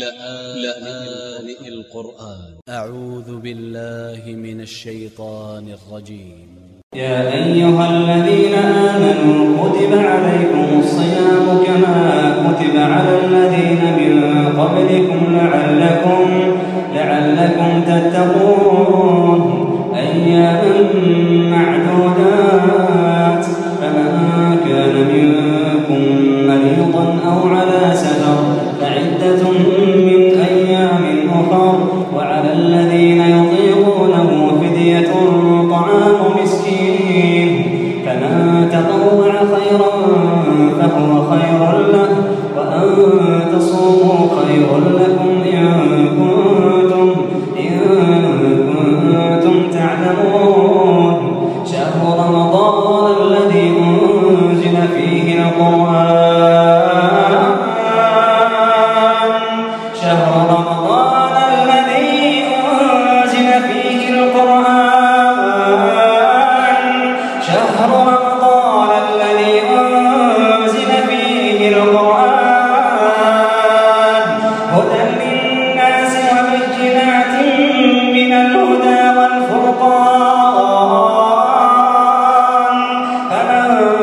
لآن القرآن. أ ع و ذ ب ا ل ل ه من ا ل ش ي ط ا ن ا ل ج ي م يا أيها الذين كنتم تعلمون شهر رمضان الذي أنزل فيه القرآن. شهر رمضان الذي أنزل فيه القرآن. شهر رمضان الذي أنزل فيه القرآن. هدى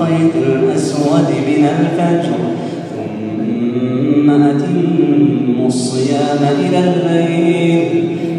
الخيط الأسود من الفجر. ثم أتموا الصيام إلى الليل.